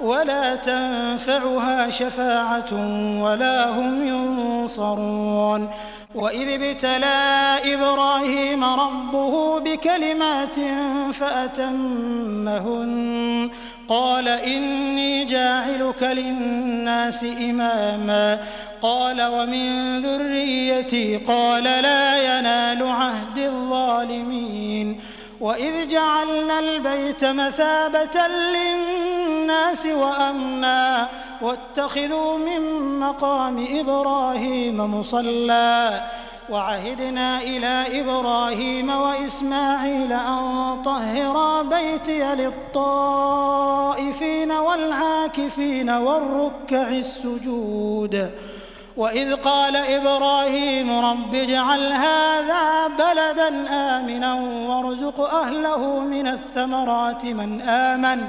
ولا تنفعها شفاعة ولا هم ينصرون. وإذ ابتلى إبراهيم ربه بكلمات فأتمهن. قال إني جاعلك للناس إماما. قال ومن ذريتي؟ قال لا ينال عهد الظالمين. وإذ جعلنا البيت مثابة للناس وأمنا واتخذوا من مقام إبراهيم مصلى وعهدنا إلى إبراهيم وإسماعيل أن طهرا بيتي للطائفين والعاكفين والركع السجود وإذ قال إبراهيم رب اجعل هذا بلدا آمنا وارزق أهله من الثمرات من آمن